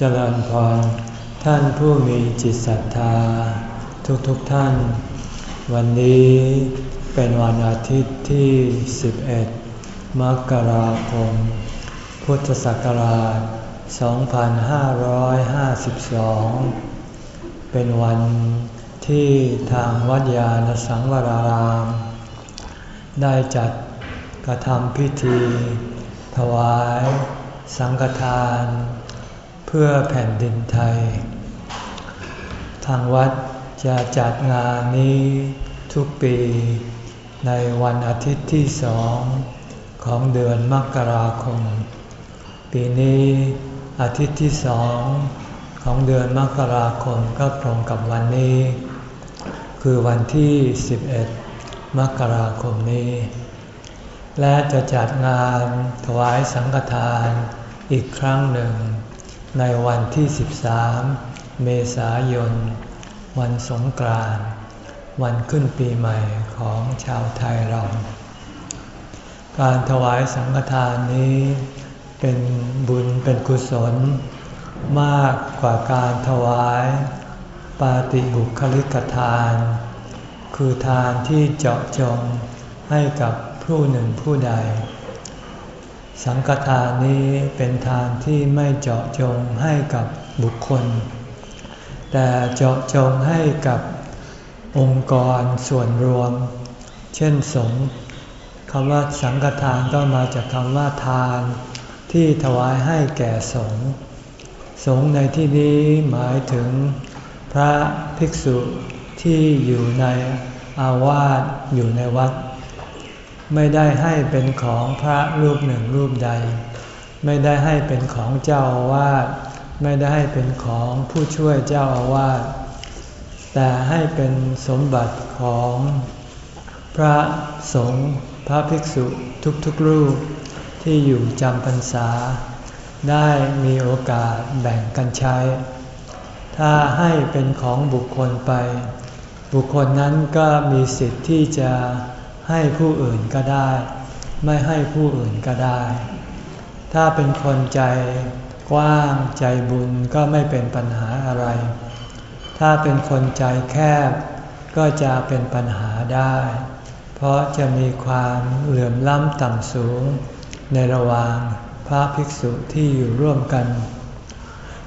เจริญพรท่านผู้มีจิตศรัทธา ทุกๆทท่าน วันนี้เป็นวันอาทิตย์ที่ 11 มกราคม พุทธศักราช 2552 เป็นวันที่ทางวัดยาณสังวราราม ได้จัดกระทำพิธี ถวาย สังฆทาน พื่อแผ่นดินไทย ทางวัดจะจัดงานนี้ทุกปีในวันอาทิตย์ที่สองของเดือนมกราคม ปีนี้อาทิตย์ที่สองของเดือนมกราคมก็ตรงกับวันนี้ คือวันที่ 11 มกราคมนี้ และจะจัดงานถวายสังฆทานอีกครั้งหนึ่ง ในวันที่ 13 เมษายน วันสงกรานต์วันขึ้นปีใหม่ของชาวไทยเรา การถวายสังฆทานนี้เป็นบุญเป็นกุศล มากกว่าการถวายปาติบุคลิกทาน คือทานที่เจาะจงให้กับผู้หนึ่งผู้ใด สังฆทานนี้เป็นทานที่ไม่เจาะจงให้กับบุคคล แต่เจาะจงให้กับองค์กรส่วนรวม เช่นสงฆ์คำว่าสังฆทานก็มาจากคำว่าทาน ที่ถวายให้แก่สงฆ์สงฆ์ในที่นี้หมายถึงพระภิกษุที่อยู่ในอาวาสอยู่ในวัด ไม่ได้ให้เป็นของพระรูปหนึ่งรูปใด ไม่ได้ให้เป็นของเจ้าอาวาสไม่ได้ให้เป็นของผู้ช่วยเจ้าอาวาสแต่ให้เป็นสมบัติของพระสงฆ์พระภิกษุทุกๆรูปที่อยู่จำพรรษา ได้มีโอกาสแบ่งกันใช้ ถ้าให้เป็นของบุคคลไป บุคคลนั้นก็มีสิทธิ์ที่จะ ให้ผู้อื่นก็ได้ ไม่ให้ผู้อื่นก็ได้ ถ้าเป็นคนใจกว้างใจบุญก็ไม่เป็นปัญหาอะไร ถ้าเป็นคนใจแคบ ก็จะเป็นปัญหาได้ เพราะจะมีความเหลื่อมล้ำต่ำสูง ในระหว่างพระภิกษุที่อยู่ร่วมกัน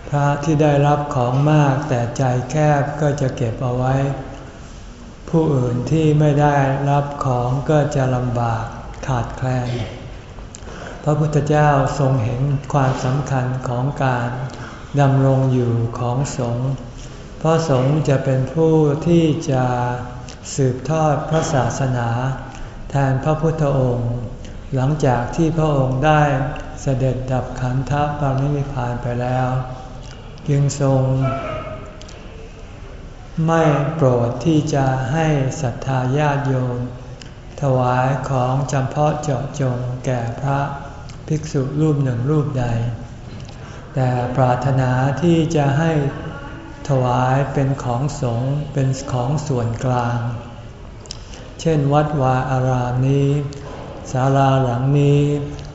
พระที่ได้รับของมากแต่ใจแคบก็จะเก็บเอาไว้ ผู้อื่นที่ไม่ได้รับของก็จะลำบากขาดแคลน พระพุทธเจ้าทรงเห็นความสำคัญของการดำรงอยู่ของสงฆ์เพราะสงฆ์จะเป็นผู้ที่จะสืบทอดพระศาสนา แทนพระพุทธองค์ หลังจากที่พระองค์ได้เสด็จดับขันธปรินิพานไปแล้ว จึงทรง ไม่โปรดที่จะให้ศรัทธาญาติโยม ถวายของจำเพาะเจาะจงแก่พระภิกษุรูปหนึ่งรูปใด แต่ปรารถนาที่จะให้ถวายเป็นของสงฆ์เป็นของส่วนกลาง เช่นวัดวาอารามนี้ศาลาหลังนี้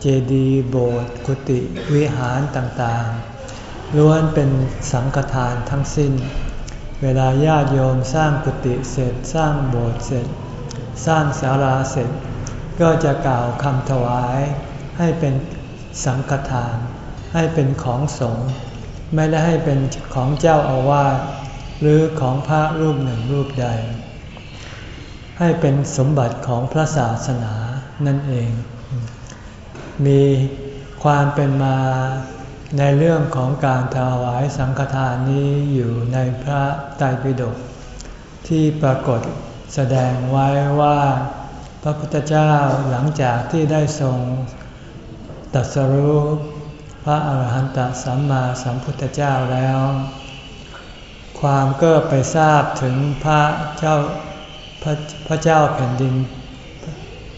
เจดีย์โบสถ์กุฏิวิหารต่างๆล้วนเป็นสังฆทานทั้งสิ้น เวลาญาติโยมสร้างกุฏิเสร็จ สร้างโบสถ์เสร็จ สร้างศาลาเสร็จ ก็จะกล่าวคำถวายให้เป็นสังฆทาน ให้เป็นของสงฆ์ไม่ได้ให้เป็นของเจ้าอาวาสหรือของพระรูปหนึ่งรูปใด ให้เป็นสมบัติของพระศาสนานั่นเอง มีความเป็นมา ในเรื่องของการถวายสังฆทานนี้อยู่ในพระไตรปิฎกที่ปรากฏแสดงไว้ว่าพระพุทธเจ้าหลังจากที่ได้ทรงตัสรู้พระอาหารหันตสัมมาสัมพุทธเจ้าแล้ว ความก็ไปทราบถึงพระเจ้าพระพระเจ้าแผ่นดิน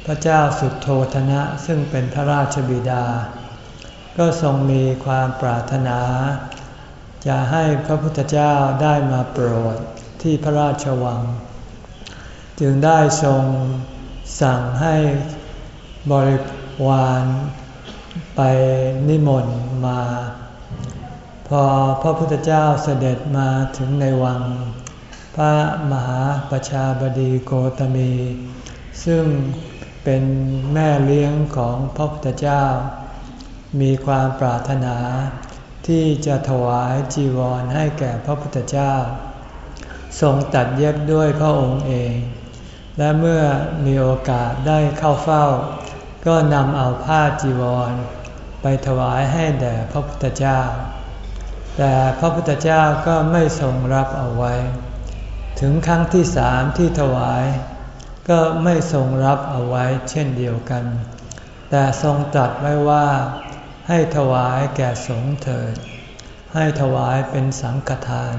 พระเจ้าสุดโทธนะซึ่งเป็นพระราชบิดา ก็ทรงมีความปรารถนา จะให้พระพุทธเจ้าได้มาโปรดที่พระราชวัง จึงได้ทรงสั่งให้บริวารไปนิมนต์มา พอพระพุทธเจ้าเสด็จมาถึงในวัง พระมหาประชาบดีโกตมี ซึ่งเป็นแม่เลี้ยงของพระพุทธเจ้า มีความปรารถนา ที่จะถวายจีวรให้แก่พระพุทธเจ้า ทรงตัดเย็บด้วยพระองค์เอง และเมื่อมีโอกาสได้เข้าเฝ้า ก็นำเอาผ้าจีวร ไปถวายให้แด่พระพุทธเจ้า แต่พระพุทธเจ้าก็ไม่ทรงรับเอาไว้ ถึงครั้งที่สามที่ถวายก็ไม่ทรงรับเอาไว้เช่นเดียวกัน แต่ทรงตรัสไว้ว่า ให้ถวายแก่สงฆ์เถิด ให้ถวายเป็นสังฆทาน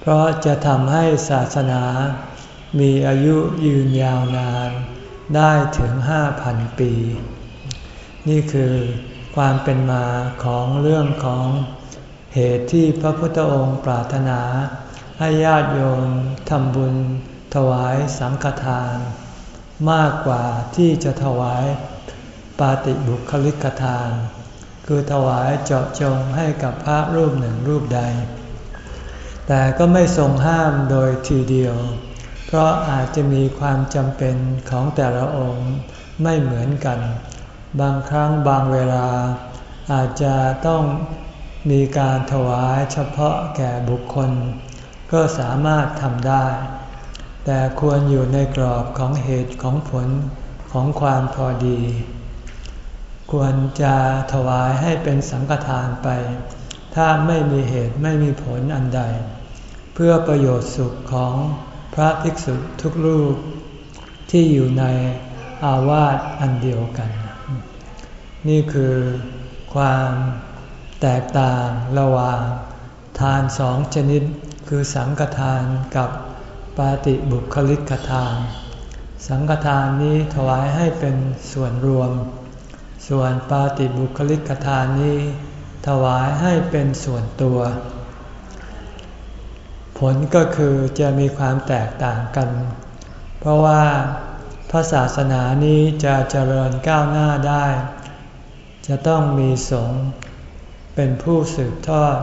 เพราะจะทำให้ศาสนามีอายุยืนยาวนานได้ถึงห้าพันปี นี่คือความเป็นมาของเรื่องของเหตุที่พระพุทธองค์ปรารถนา ให้ญาติโยมทำบุญถวายสังฆทาน มากกว่าที่จะถวายปาติบุคลิกทาน คือถวายเจาะจงให้กับพระรูปหนึ่งรูปใด แต่ก็ไม่ทรงห้ามโดยทีเดียว เพราะอาจจะมีความจำเป็นของแต่ละองค์ไม่เหมือนกัน บางครั้งบางเวลา อาจจะต้องมีการถวายเฉพาะแก่บุคคล ก็สามารถทำได้ แต่ควรอยู่ในกรอบของเหตุของผลของความพอดี ควรจะถวายให้เป็นสังฆทานไป ถ้าไม่มีเหตุไม่มีผลอันใด เพื่อประโยชน์สุขของพระภิกษุทุกรูปที่อยู่ในอาวาสอันเดียวกัน นี่คือความแตกต่างระหว่างทานสองชนิดคือสังฆทานกับปาติบุคลิกทาน สังฆทานนี้ถวายให้เป็นส่วนรวม ส่วนปาติบุคลิกทานนี้ ถวายให้เป็นส่วนตัว ผลก็คือจะมีความแตกต่างกัน เพราะว่าพระศาสนานี้จะเจริญก้าวหน้าได้ จะต้องมีสงฆ์เป็นผู้สืบทอด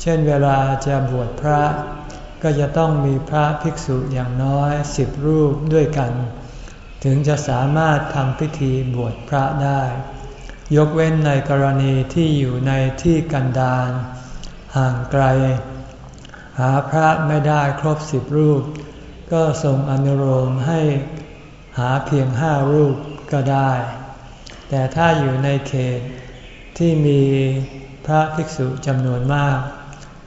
เช่นเวลาจะบวชพระ ก็จะต้องมีพระภิกษุอย่างน้อยสิบรูปด้วยกัน ถึงจะสามารถทำพิธีบวชพระได้ ยกเว้นในกรณีที่อยู่ในที่กันดารห่างไกล หาพระไม่ได้ครบสิบรูป ก็ทรงอนุโลมให้หาเพียงห้ารูปก็ได้ แต่ถ้าอยู่ในเขตที่มีพระภิกษุจำนวนมาก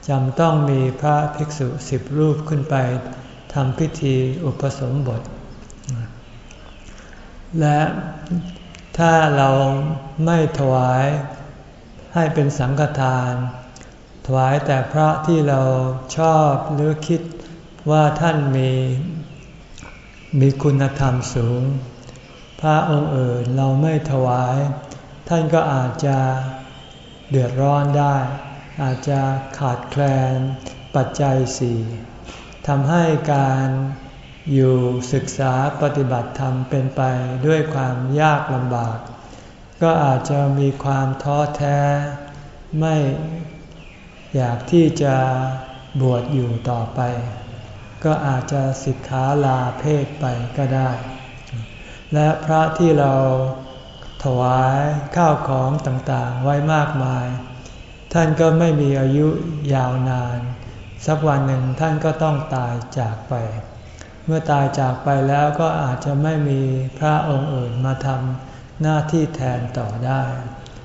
จำต้องมีพระภิกษุสิบรูปขึ้นไปทำพิธีอุปสมบท และถ้าเราไม่ถวายให้เป็นสังฆทาน ถวายแต่พระที่เราชอบหรือคิดว่าท่านมีมีคุณธรรมสูง พระองค์อื่นเราไม่ถวาย ท่านก็อาจจะเดือดร้อนได้ อาจจะขาดแคลนปัจจัยสี่ทำให้การ อยู่ศึกษาปฏิบัติธรรมเป็นไปด้วยความยากลำบาก ก็อาจจะมีความท้อแท้ ไม่อยากที่จะบวชอยู่ต่อไป ก็อาจจะสิกขาลาเพศไปก็ได้ และพระที่เราถวายข้าวของต่างๆไว้มากมาย ท่านก็ไม่มีอายุยาวนาน สักวันหนึ่งท่านก็ต้องตายจากไป เมื่อตายจากไปแล้วก็อาจจะไม่มีพระองค์อื่นมาทำหน้าที่แทนต่อได้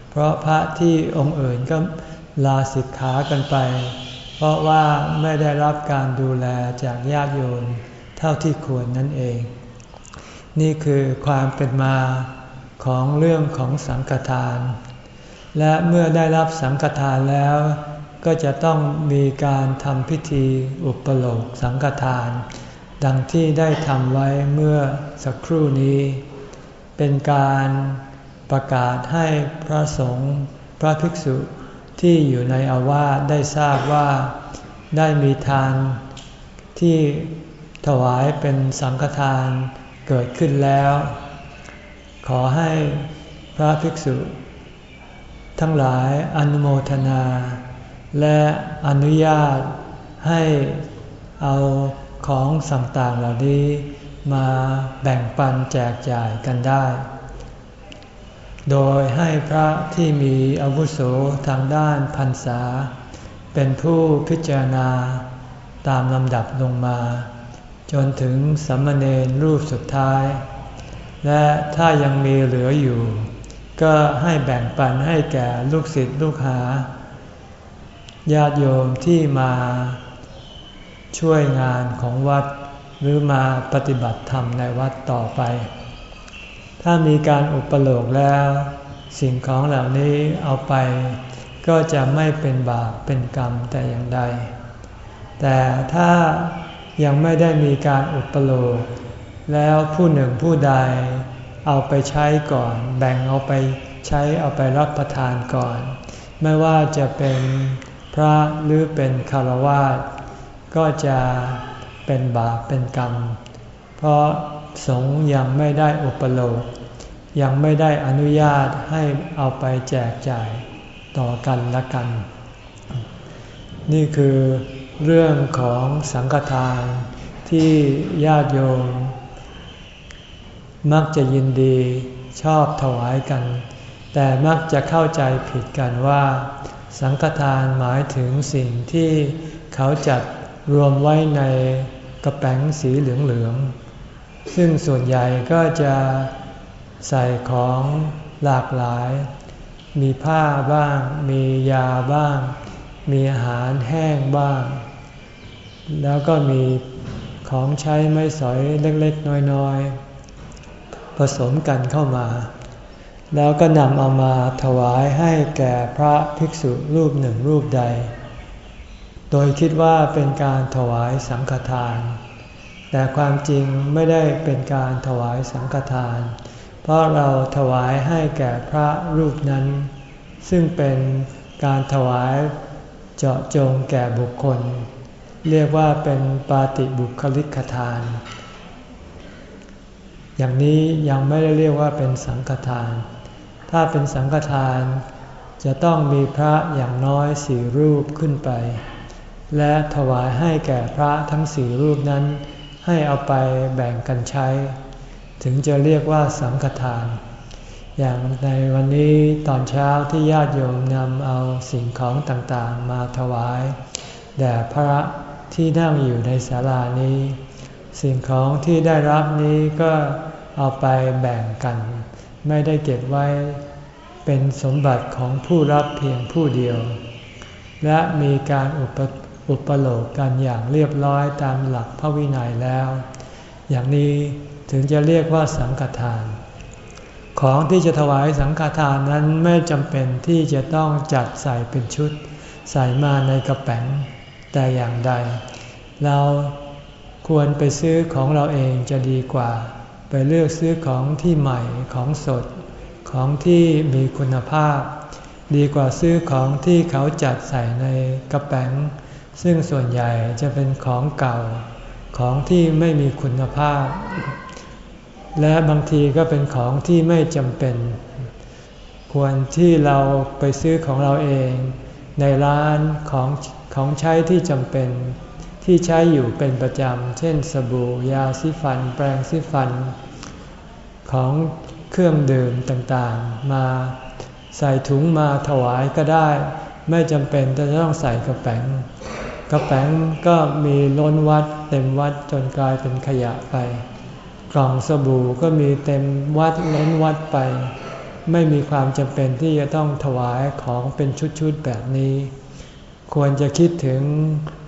เพราะพระที่องค์อื่นก็ลาสิกขากันไป เพราะว่าไม่ได้รับการดูแลจากญาติโยมเท่าที่ควรนั่นเอง นี่คือความเป็นมาของเรื่องของสังฆทาน และเมื่อได้รับสังฆทานแล้ว ก็จะต้องมีการทำพิธีอุปโลกสังฆทาน ดังที่ได้ทำไว้เมื่อสักครู่นี้ เป็นการประกาศให้พระสงฆ์พระภิกษุที่อยู่ในอาวาสได้ทราบว่าได้มีทานที่ถวายเป็นสังฆทานเกิดขึ้นแล้ว ขอให้พระภิกษุ ทั้งหลายอนุโมทนา และอนุญาตให้เอา ของต่างๆเหล่านี้มาแบ่งปันแจกจ่ายกันได้ โดยให้พระที่มีอาวุโสทางด้านพรรษา เป็นผู้พิจารณาตามลำดับลงมา จนถึงสัมมเนรรูปสุดท้าย และถ้ายังมีเหลืออยู่ ก็ให้แบ่งปันให้แก่ลูกศิษย์ลูกหา ญาติโยมที่มา ช่วยงานของวัดหรือมาปฏิบัติธรรมในวัดต่อไป ถ้ามีการอุปโลกแล้ว สิ่งของเหล่านี้เอาไป ก็จะไม่เป็นบาปเป็นกรรมแต่อย่างใด แต่ถ้ายังไม่ได้มีการอุปโลกแล้วผู้หนึ่งผู้ใดเอาไปใช้ก่อน แบ่งเอาไปใช้เอาไปรับประทานก่อน ไม่ว่าจะเป็นพระหรือเป็นคารวาส ก็จะเป็นบาปเป็นกรรม เพราะสงฆ์ยังไม่ได้อุปโลกยังไม่ได้อนุญาตให้เอาไปแจกจ่ายต่อกันละกัน นี่คือเรื่องของสังฆทานที่ญาติโยม มักจะยินดีชอบถวายกัน แต่มักจะเข้าใจผิดกันว่า สังฆทานหมายถึงสิ่งที่เขาจัด รวมไว้ในกระแป้งสีเหลืองๆ ซึ่งส่วนใหญ่ก็จะใส่ของหลากหลาย มีผ้าบ้าง มียาบ้าง มีอาหารแห้งบ้าง แล้วก็มีของใช้ไม้สอยเล็กๆ น้อยๆ ผสมกันเข้ามา แล้วก็นำเอามาถวายให้แก่พระภิกษุรูปหนึ่งรูปใด โดยคิดว่าเป็นการถวายสังฆทาน แต่ความจริงไม่ได้เป็นการถวายสังฆทาน เพราะเราถวายให้แก่พระรูปนั้น ซึ่งเป็นการถวายเจาะจงแก่บุคคล เรียกว่าเป็นปาติบุคลิกทาน อย่างนี้ยังไม่ได้เรียกว่าเป็นสังฆทาน ถ้าเป็นสังฆทานจะต้องมีพระอย่างน้อยสี่รูปขึ้นไป และถวายให้แก่พระทั้งสี่รูปนั้น ให้เอาไปแบ่งกันใช้ ถึงจะเรียกว่าสังฆทาน อย่างในวันนี้ตอนเช้าที่ญาติโยมนำเอาสิ่งของต่างๆ มาถวาย แด่พระที่นั่งอยู่ในศาลานี้ สิ่งของที่ได้รับนี้ก็เอาไปแบ่งกัน ไม่ได้เก็บไว้เป็นสมบัติของผู้รับเพียงผู้เดียว และมีการอุป อุปโลกกันอย่างเรียบร้อยตามหลักพระวินัยแล้ว อย่างนี้ถึงจะเรียกว่าสังฆทาน ของที่จะถวายสังฆทานนั้นไม่จำเป็นที่จะต้องจัดใส่เป็นชุด ใส่มาในกระแป๋งแต่อย่างใด เราควรไปซื้อของเราเองจะดีกว่า ไปเลือกซื้อของที่ใหม่ของสด ของที่มีคุณภาพ ดีกว่าซื้อของที่เขาจัดใส่ในกระแป๋ง ซึ่งส่วนใหญ่จะเป็นของเก่าของที่ไม่มีคุณภาพ และบางทีก็เป็นของที่ไม่จำเป็น ควรที่เราไปซื้อของเราเอง ในร้านของของใช้ที่จำเป็น ที่ใช้อยู่เป็นประจำ เช่นสบู่ยาสีฟัน แปรงสีฟัน ของเครื่องดื่มต่างๆ มาใส่ถุงมาถวายก็ได้ ไม่จำเป็นจะต้องใส่กระแป๋ง กระแป้งก็มีล้นวัดเต็มวัดจนกลายเป็นขยะไป กล่องสบู่ก็มีเต็มวัดล้นวัดไป ไม่มีความจำเป็นที่จะต้องถวายของเป็นชุดๆแบบนี้ ควรจะคิดถึง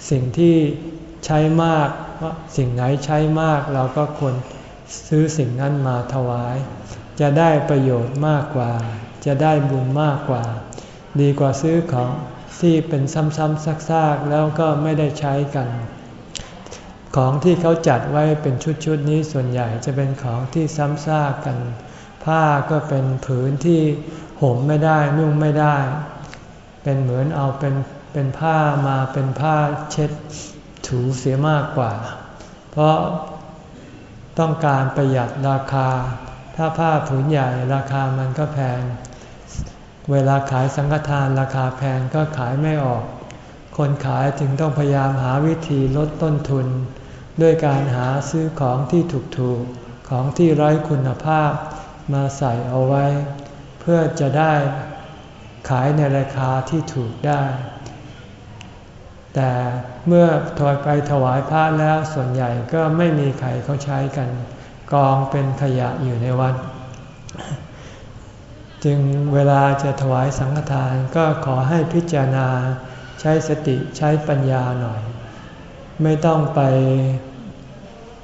สิ่งที่ใช้มากว่าสิ่งไหนใช้มากเราก็ควรซื้อสิ่งนั้นมาถวาย จะได้ประโยชน์มากกว่า จะได้บุญมากกว่า ดีกว่าซื้อของ ที่เป็นซ้ำๆซากๆแล้วก็ไม่ได้ใช้กัน ของที่เขาจัดไว้เป็นชุดๆนี้ส่วนใหญ่จะเป็นของที่ซ้ำซากกัน ผ้าก็เป็นผืนที่ห่มไม่ได้นุ่งไม่ได้ เป็นเหมือนเอาเป็นเป็นผ้ามาเป็นผ้าเช็ดถูเสียมากกว่า เพราะต้องการประหยัดราคา ถ้าผ้าผืนใหญ่ราคามันก็แพง เวลาขายสังฆทานราคาแพงก็ขายไม่ออก คนขายจึงต้องพยายามหาวิธีลดต้นทุน ด้วยการหาซื้อของที่ถูกๆ ของที่ไร้คุณภาพมาใส่เอาไว้ เพื่อจะได้ขายในราคาที่ถูกได้ แต่เมื่อถอยไปถวายพระแล้วส่วนใหญ่ก็ไม่มีใครเขาใช้กัน กองเป็นขยะอยู่ในวัด จึงเวลาจะถวายสังฆทานก็ขอให้พิจารณาใช้สติใช้ปัญญาหน่อย ไม่ต้องไป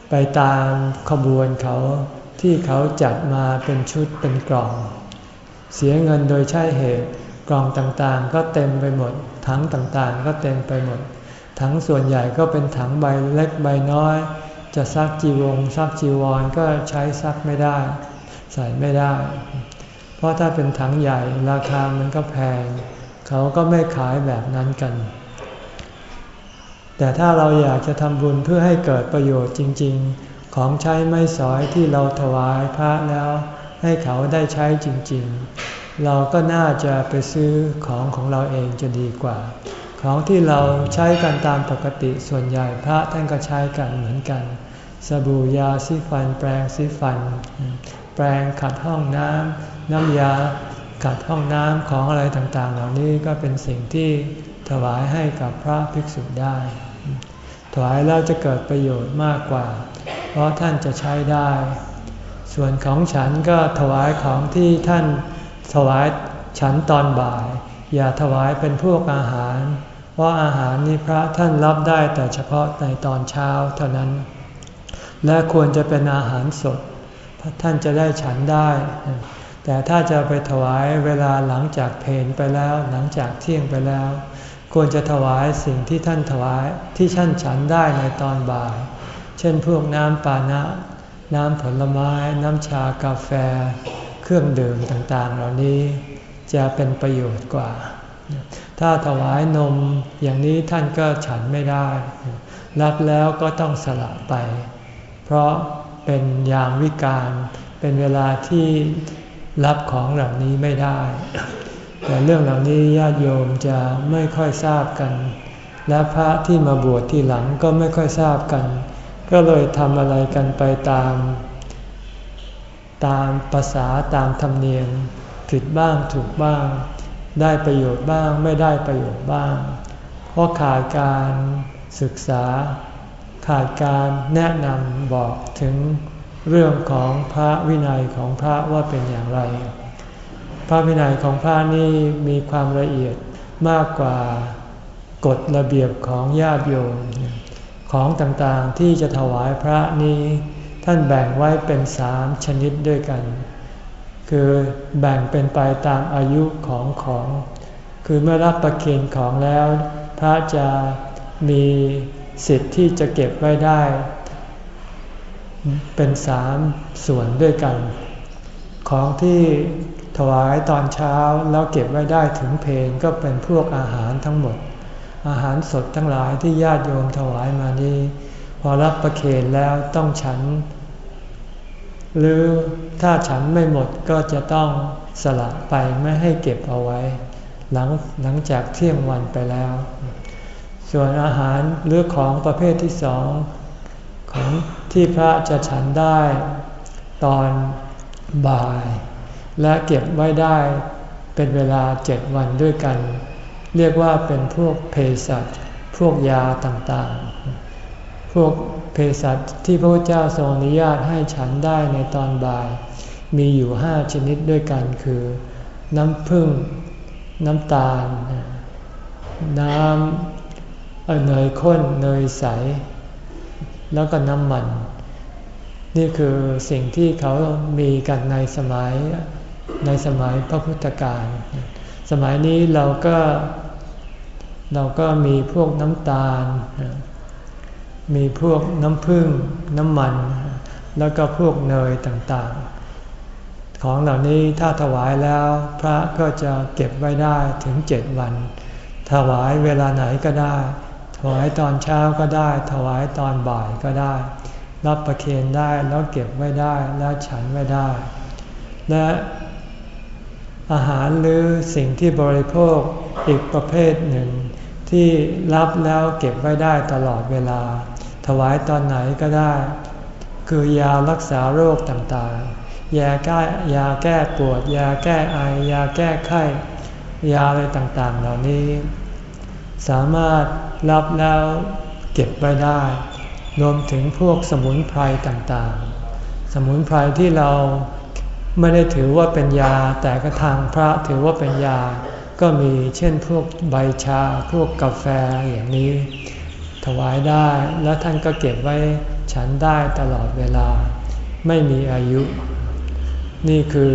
ไปตามขบวนเขาที่เขาจัดมาเป็นชุดเป็นกล่อง เสียเงินโดยใช่เหตุกล่องต่างๆ ก็เต็มไปหมด ถังต่างๆ ก็เต็มไปหมด ถังส่วนใหญ่ก็เป็นถังใบเล็กใบน้อย จะซักจีวงซักจีวรก็ใช้ซักไม่ได้ ใส่ไม่ได้ เพราะถ้าเป็นถังใหญ่ราคามันก็แพง เขาก็ไม่ขายแบบนั้นกัน แต่ถ้าเราอยากจะทำบุญเพื่อให้เกิดประโยชน์จริง ๆ ของใช้ไม่สอยที่เราถวายพระแล้ว ให้เขาได้ใช้จริง ๆ เราก็น่าจะไปซื้อของของเราเองจะดีกว่า ของที่เราใช้กันตามปกติส่วนใหญ่พระท่านก็ใช้กันเหมือนกันสบู่ยาสีฟันแปรงสีฟัน ปรงขัดห้องน้ำน้ำยาขัดห้องน้ำของอะไรต่างๆ เหล่านี้ก็เป็นสิ่งที่ถวายให้กับพระภิกษุได้ ถวายแล้วจะเกิดประโยชน์มากกว่า เพราะท่านจะใช้ได้ ส่วนของฉันก็ถวายของที่ท่านถวายฉันตอนบ่าย อย่าถวายเป็นพวกอาหาร เพราะอาหารนี้พระท่านรับได้แต่เฉพาะในตอนเช้าเท่านั้น และควรจะเป็นอาหารสด ท่านจะได้ฉันได้ แต่ถ้าจะไปถวายเวลาหลังจากเพนไปแล้วหลังจากเที่ยงไปแล้ว ควรจะถวายสิ่งที่ท่านถวายที่ท่านฉันได้ในตอนบ่าย เช่นพวกน้ำปานะ น้ำผลไม้ น้ำชากาแฟ เครื่องดื่มต่างๆ เหล่านี้จะเป็นประโยชน์กว่า ถ้าถวายนมอย่างนี้ท่านก็ฉันไม่ได้ รับแล้วก็ต้องสละไป เพราะ เป็นยามวิการเป็นเวลาที่รับของเหล่านี้ไม่ได้ แต่เรื่องเหล่านี้ญาติโยมจะไม่ค่อยทราบกัน และพระที่มาบวชที่หลังก็ไม่ค่อยทราบกัน ก็เลยทำอะไรกันไปตาม ตามภาษาตามธรรมเนียมผิดบ้างถูกบ้าง ได้ประโยชน์บ้างไม่ได้ประโยชน์บ้าง เพราะขาดการศึกษา ขาดการแนะนำบอกถึงเรื่องของพระวินัยของพระว่าเป็นอย่างไร พระวินัยของพระนี่มีความละเอียดมากกว่ากฎระเบียบของญาติโยม ของต่างๆที่จะถวายพระนี้ท่านแบ่งไว้เป็นสามชนิดด้วยกัน คือแบ่งเป็นไปตามอายุของของ คือเมื่อรับประเคนของแล้ว พระจะมี สิทธิ์ที่จะเก็บไว้ได้ เป็นสามส่วนด้วยกัน ของที่ถวายตอนเช้าแล้วเก็บไว้ได้ถึงเพลงก็เป็นพวกอาหารทั้งหมด อาหารสดทั้งหลายที่ญาติโยมถวายมานี้ พอรับประเคนแล้วต้องฉัน หรือถ้าฉันไม่หมดก็จะต้องสละไปไม่ให้เก็บเอาไว้ หลังหลังจากเที่ยงวันไปแล้ว ส่วนอาหารหรือของประเภทที่สองของที่พระจะฉันได้ตอนบ่าย และเก็บไว้ได้เป็นเวลาเจ็ดวันด้วยกัน เรียกว่าเป็นพวกเภสัชพวกยาต่างๆ พวกเภสัชที่พระเจ้าทรงอนุญาตให้ฉันได้ในตอนบ่าย มีอยู่ห้าชนิดด้วยกันคือ น้ำผึ้งน้ำตาล น้ำ เนยข้นเนยใส แล้วก็น้ำมัน นี่คือสิ่งที่เขามีกันในสมัยในสมัยพระพุทธการสมัยนี้เราก็เราก็มีพวกน้ำตาล มีพวกน้ำผึ้งน้ำมัน แล้วก็พวกเนยต่างๆ ของเหล่านี้ถ้าถวายแล้วพระก็จะเก็บไว้ได้ถึงเจ็ดวัน ถวายเวลาไหนก็ได้ ถวายตอนเช้าก็ได้ ถวายตอนบ่ายก็ได้ รับประเคนได้แล้วเก็บไว้ได้แล้วฉันไว้ได้ และอาหารหรือสิ่งที่บริโภคอีกประเภทหนึ่ง ที่รับแล้วเก็บไว้ได้ตลอดเวลา ถวายตอนไหนก็ได้ คือยารักษาโรคต่างๆ ยาแก้ยาแก้ปวด ยาแก้ไอยาแก้ไข้ยาอะไรต่างๆ เหล่านี้ สามารถรับแล้วเก็บไว้ได้ รวมถึงพวกสมุนไพรต่างๆ สมุนไพรที่เราไม่ได้ถือว่าเป็นยา แต่ก็ทางพระถือว่าเป็นยา ก็มีเช่นพวกใบชา พวกกาแฟอย่างนี้ ถวายได้แล้วท่านก็เก็บไว้ฉันได้ตลอดเวลา ไม่มีอายุ นี่คือ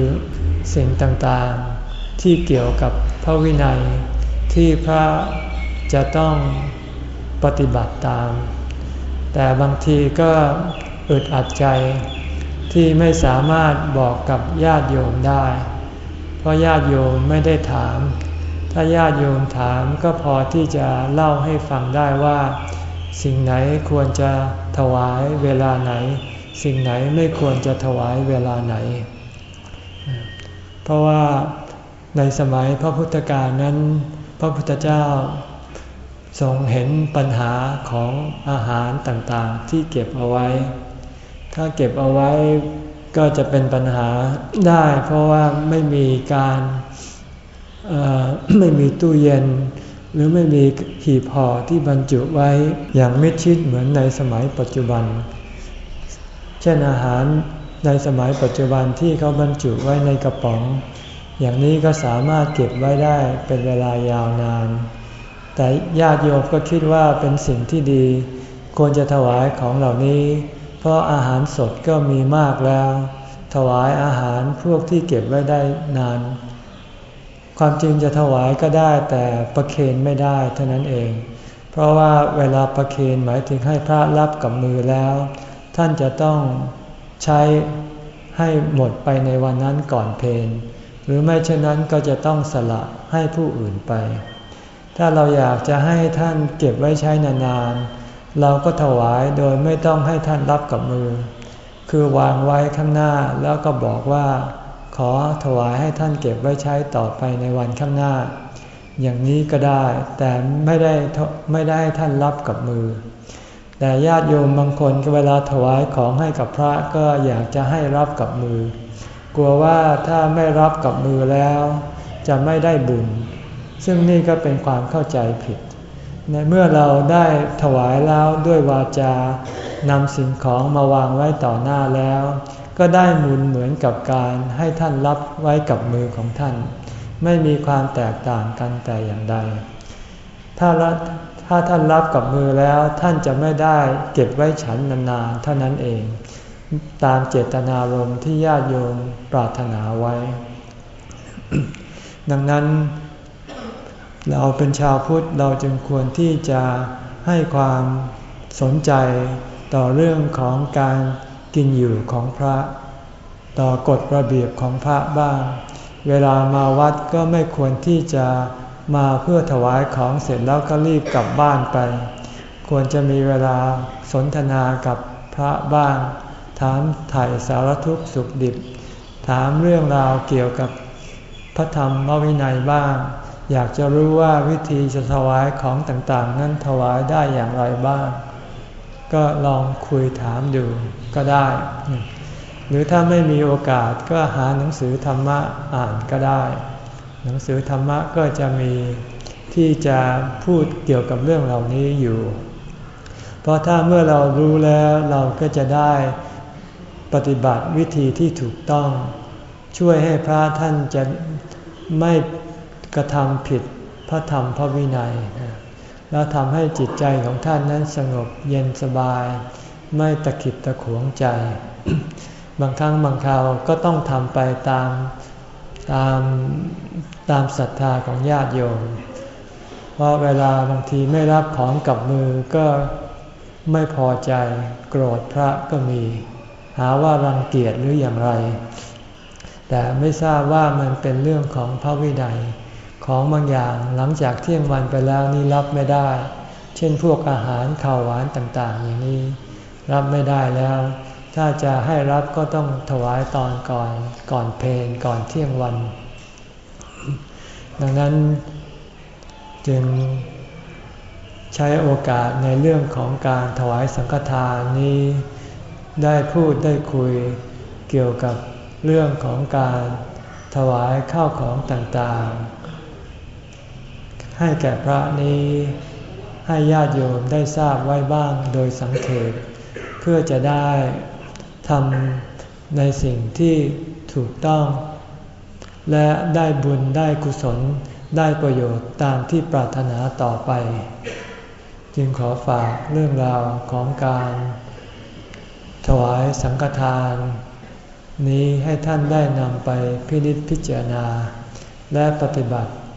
สิ่งต่างๆที่เกี่ยวกับพระวินัยที่พระ จะต้องปฏิบัติตาม แต่บางทีก็อึดอัดใจที่ไม่สามารถบอกกับญาติโยมได้ เพราะญาติโยมไม่ได้ถาม ถ้าญาติโยมถามก็พอที่จะเล่าให้ฟังได้ว่า สิ่งไหนควรจะถวายเวลาไหน สิ่งไหนไม่ควรจะถวายเวลาไหน เพราะว่าในสมัยพระพุทธกาลนั้น พระพุทธเจ้า ทรงเห็นปัญหาของอาหารต่างๆ ที่เก็บเอาไว้ ถ้าเก็บเอาไว้ก็จะเป็นปัญหาได้เพราะว่าไม่มีการไม่มีตู้เย็น หรือไม่มีหีบห่อที่บรรจุไว้อย่างมิดชิดเหมือนในสมัยปัจจุบัน เช่นอาหารในสมัยปัจจุบันที่เขาบรรจุไว้ในกระป๋อง อย่างนี้ก็สามารถเก็บไว้ได้เป็นเวลายาวนาน แต่ญาติโยมก็คิดว่าเป็นสิ่งที่ดี ควรจะถวายของเหล่านี้ เพราะอาหารสดก็มีมากแล้ว ถวายอาหารพวกที่เก็บไว้ได้นาน ความจริงจะถวายก็ได้แต่ประเคนไม่ได้เท่านั้นเอง เพราะว่าเวลาประเคนหมายถึงให้พระรับกับมือแล้ว ท่านจะต้องใช้ให้หมดไปในวันนั้นก่อนเพนหรือไม่เช่นนั้นก็จะต้องสละให้ผู้อื่นไป ถ้าเราอยากจะให้ท่านเก็บไว้ใช้นานๆ เราก็ถวายโดยไม่ต้องให้ท่านรับกับมือ คือวางไว้ข้างหน้าแล้วก็บอกว่า ขอถวายให้ท่านเก็บไว้ใช้ต่อไปในวันข้างหน้า อย่างนี้ก็ได้ แต่ไม่ได้ไม่ได้ท่านรับกับมือ แต่ญาติโยมบางคนเวลาถวายของให้กับพระก็อยากจะให้รับกับมือ กลัวว่าถ้าไม่รับกับมือแล้ว จะไม่ได้บุญ ซึ่งนี่ก็เป็นความเข้าใจผิด ในเมื่อเราได้ถวายแล้วด้วยวาจานำสิ่งของมาวางไว้ต่อหน้าแล้ว ก็ได้มุนเหมือนกับการให้ท่านรับไว้กับมือของท่าน ไม่มีความแตกต่างกันแต่อย่างใด ถ้าถ้าท่านรับกับมือแล้วท่านจะไม่ได้เก็บไว้ฉันนานๆเท่านั้นเอง ตามเจตนารมณ์ที่ญาติโยมปรารถนาไว้ ดังนั้น เราเป็นชาวพุทธเราจึงควรที่จะให้ความสนใจต่อเรื่องของการกินอยู่ของพระ ต่อกฎระเบียบของพระบ้าง เวลามาวัดก็ไม่ควรที่จะมาเพื่อถวายของเสร็จแล้วก็รีบกลับบ้านไป ควรจะมีเวลาสนทนากับพระบ้าง ถามถ่ายสารทุกข์สุขดิบ ถามเรื่องราวเกี่ยวกับพระธรรมวินัยบ้าง อยากจะรู้ว่าวิธีจะถวายของต่างๆ นั้นถวายได้อย่างไรบ้าง ก็ลองคุยถามดูก็ได้ หรือถ้าไม่มีโอกาสก็หาหนังสือธรรมะอ่านก็ได้ หนังสือธรรมะก็จะมีที่จะพูดเกี่ยวกับเรื่องเหล่านี้อยู่ เพราะถ้าเมื่อเรารู้แล้วเราก็จะได้ปฏิบัติวิธีที่ถูกต้อง ช่วยให้พระท่านจะไม่ กระทำผิดพระธรรมพระวินัย แล้วทำให้จิตใจของท่านนั้นสงบเย็นสบาย ไม่ตะขิดตะขวงใจ บางครั้งบางคราวก็ต้องทำไปตามตามตามศรัทธาของญาติโยม เพราะเวลาบางทีไม่รับของกับมือก็ไม่พอใจโกรธพระก็มี หาว่ารังเกียจหรืออย่างไร แต่ไม่ทราบว่ามันเป็นเรื่องของพระวินัย ของบางอย่างหลังจากเที่ยงวันไปแล้วนี่รับไม่ได้ เช่นพวกอาหารข้าวหวานต่างๆ อย่างนี้ รับไม่ได้แล้ว ถ้าจะให้รับก็ต้องถวายตอนก่อนก่อนเพลนก่อนเที่ยงวัน ดังนั้นจึงใช้โอกาสในเรื่องของการถวายสังฆทานนี้ ได้พูดได้คุยเกี่ยวกับเรื่องของการถวายข้าวของต่างๆ ให้แก่พระนี้ ให้ญาติโยมได้ทราบไว้บ้างโดยสังเกตเพื่อจะได้ทำในสิ่งที่ถูกต้อง และได้บุญได้กุศลได้ประโยชน์ตามที่ปรารถนาต่อไป จึงขอฝากเรื่องราวของการ ถวายสังฆทาน นี้ให้ท่านได้นำไปพินิจพิจารณา และปฏิบัติ